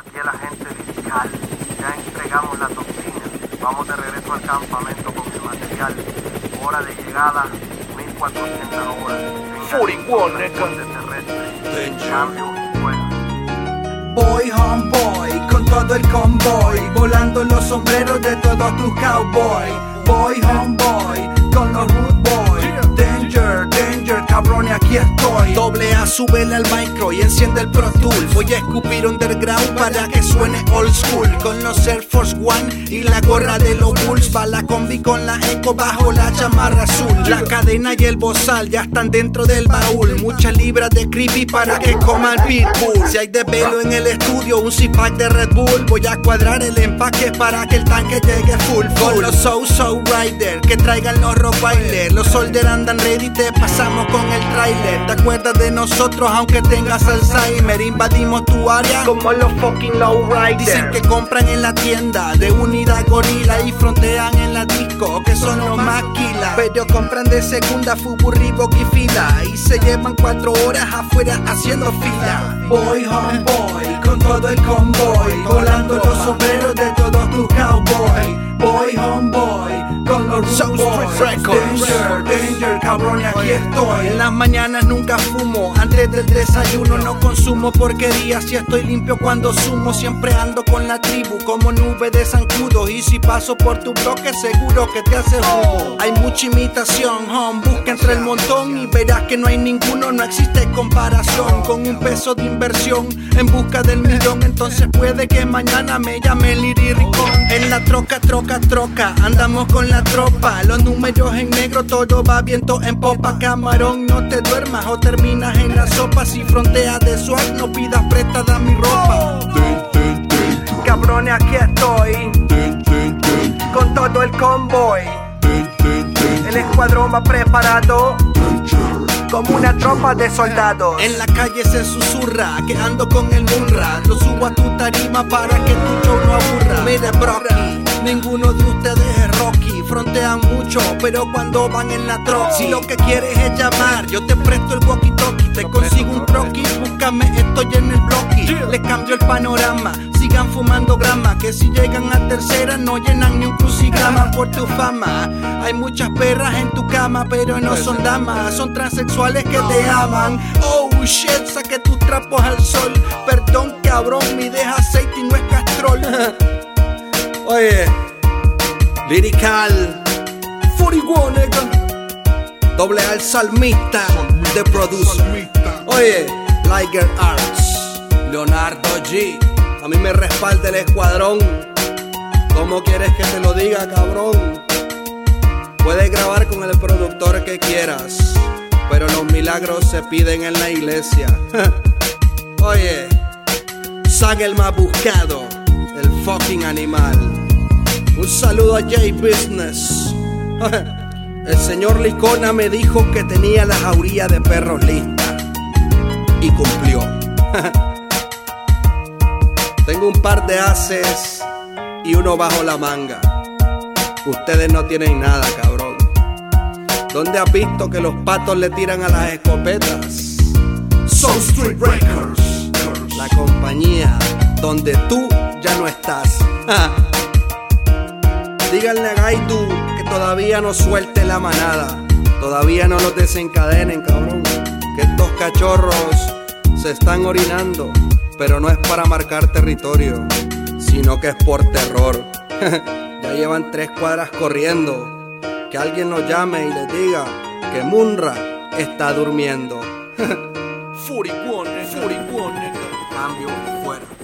aquí el agente fiscal. Ya entregamos la toxina. Vamos de regreso al campamento con el material. Hora de llegada, 1400 horas. 41, nigga. terrestre. Cambio, fuera. Boy, homeboy, con todo el convoy, volando los sombreros de todos tus cowboy. Boy, homeboy, y aquí estoy. Doble A, súbele al micro y enciende el Pro Tool. Voy a escupir underground para que suene old school. Con los Air Force One y la gorra de los Bulls. Va la combi con la eco bajo la chamarra azul. La cadena y el bozal ya están dentro del baúl. Muchas libras de creepy para que coman pitbull. Si hay de velo en el estudio, un zip-pack de Red Bull. Voy a cuadrar el empaque para que el tanque llegue full. Con los So So Rider, que traigan los Rottweiler. Los soldier andan ready, te pasamos con el trailer. ¿Te acuerdas de nosotros aunque tengas Alzheimer? Invadimos tu área como los fucking lowriders. Dicen que compran en la tienda de unidad gorila y frontean en la disco que son los maquila. Pero compran de segunda Fubu, Reebok y fila y se llevan cuatro horas afuera haciendo fila. Boy, homeboy, con todo el convoy, volando los sombreros de todos tus cowboy. Boy, homeboy, con los South Street. Records. Danger, danger, cabrón, y aquí estoy. En las mañanas nunca fumo, antes del desayuno no consumo porquería. Si estoy limpio cuando sumo, siempre ando con la tribu como nube de zancudos. Y si paso por tu bloque, seguro que te hace humo. Hay mucha imitación, home, busca entre el montón y verás que no hay ninguno, no existe comparación. Con un peso de inversión en busca del millón, entonces puede que mañana me llame Liri Ricón. En la troca, troca, troca, andamos con la tropa. Los números en negro, todo va viento en popa. Camarón, no te duermas o terminas en la sopa. Si fronteas de swag, no pidas prestada mi ropa. Cabrones, aquí estoy. Con todo el convoy. El escuadrón va preparado. Como una tropa de soldados. En la calle se susurra que ando con el Munra. Lo subo a tu tarima para que tu show no aburra. Mire, Brocky, ninguno de ustedes. Frontean mucho, pero cuando van en la troca. Si lo que quieres es llamar, yo te presto el walkie-talkie. Te consigo un croquis, búscame, estoy en el blocky. Les cambio el panorama, sigan fumando grama. Que si llegan a tercera, no llenan ni un crucigrama por tu fama. Hay muchas perras en tu cama, pero no son damas, son transexuales que te aman. Oh shit, saque tus trapos al sol. Perdón, cabrón, mi deja aceite y no es castrol. Oye, Lyrical 41, nigga. Doble al salmista de producer. Oye, Liger Arts, Leonardo G. A mí me respalda el escuadrón. ¿Cómo quieres que te lo diga, cabrón? Puedes grabar con el productor que quieras, pero los milagros se piden en la iglesia. Oye, Saga el más buscado, el fucking animal. Un saludo a J Business. El señor Licona me dijo que tenía la jauría de perros lista. Y cumplió. Tengo un par de haces y uno bajo la manga. Ustedes no tienen nada, cabrón. ¿Dónde has visto que los patos le tiran a las escopetas? Soul Street Records. La compañía donde tú ya no estás. Díganle a Gaidu que todavía no suelte la manada. Todavía no los desencadenen, cabrón. Que estos cachorros se están orinando. Pero no es para marcar territorio, sino que es por terror. ya llevan tres cuadras corriendo. Que alguien nos llame y les diga que Munra está durmiendo. 41, 41, nigga. Cambio, fuera.